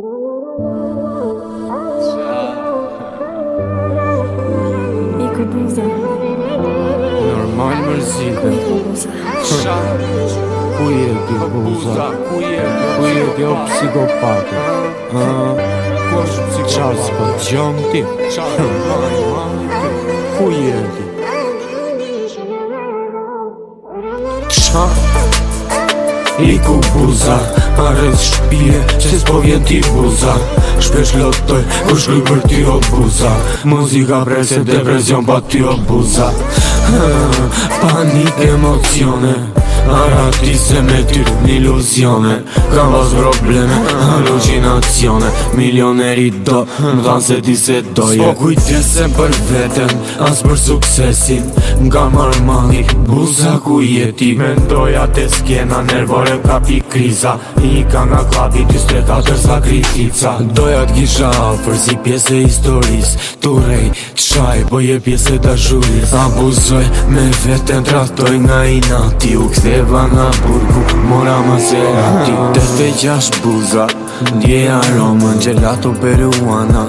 Ik ben een muzieker en een armeerziel van Thor. Hoe heb je een muzieker? je een Liku buzar Parec shpije që s'po vjen ti buzar Shpesh lotoj kur shkuj për ti o buzar Muzika prese depresion pa ti o buzar Panik emocione Arati se me ty n'iluzione Kam vazë probleme, halucinacione Milioneri do, më than se ti se doje Spo kujtjesem për vetën, as për suksesin Nga marmani, buza ku jeti Mendoja të skena, nervore ka pi kriza I ka nga klapi, ty stret atër kritica Doja t'gisha afër si pjese historis Turej, t'shaj, po je pjese t'ashuris Abuzoj, me vetën, trahtoj nga inati u kthe Eva nga burku, mora më sera Ti të të gjash buza, ndje aroma gelato peruana,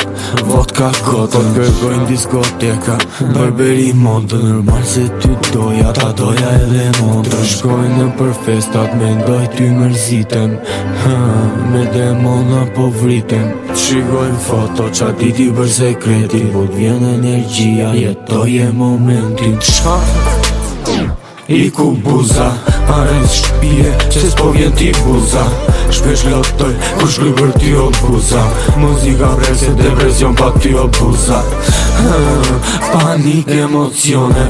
vodka kota Të kërgojnë diskoteka, barberi modë Nërmal se ty doja, ta doja edhe modë Të shkojnë në për festat, me ndoj ty mërziten ha, Me demona po vriten Shikojnë foto, qa diti ti bërë sekretin Po të vjenë energia, jetoj e momentin Shkojnë Iku buza, parën shpije që s'po vjen ti buza Shpesh lotoj, ku shlubër ti o buza Muzika brez e depresion pa ti o buza Panik, emocione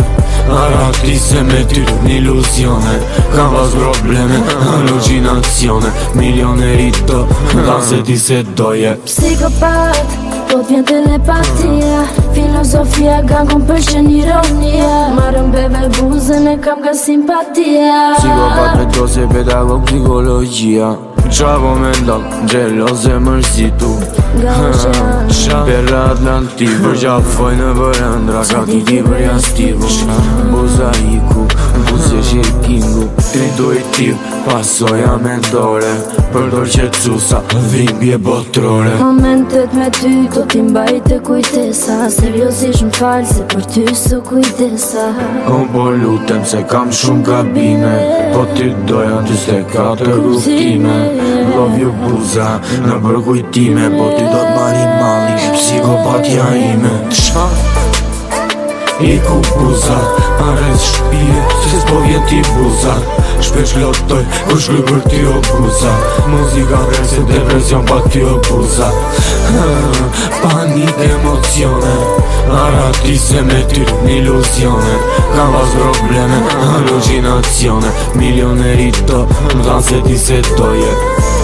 Arati se me ty të një iluzione Kam pas probleme, halucinacione Milioneri të, da se ti se doje Psikopat, po t'vjen telepatia filosofia gangon përshën ironia Edhe buzën e kam ka simpatia Psikopatë të tose pedagog psikologia Qa po me ndalë, gjelos e mërsi tu Gaushe anë Perra atlanti Për qa fëj në vërëndra Ka ti ti për janë stivu Buzë ku Buze e shirkingu Ti pasoja mentore Për dorë që të zusa, dhimbje botrore Momentet me ty, do t'im bajte kujtesa Seriosish më falë, se për ty së kujtesa Unë po lutem, se kam shumë gabime Po ty do janë të se ka të guftime Love you buza, në bërë kujtime Po ty do t'mari mali, psikopatja ime Qa i ku buzat Pra rejt shpije, se s'po vjen ti buzat Shpe shlotoj, ku shkuj për ti o buzat Muzika rejt se depresion pa ti o buzat Panik emocione Nara ti se me ty n'iluzione Ka vas probleme, halucinacione Milioneri të më se ti se to je yeah.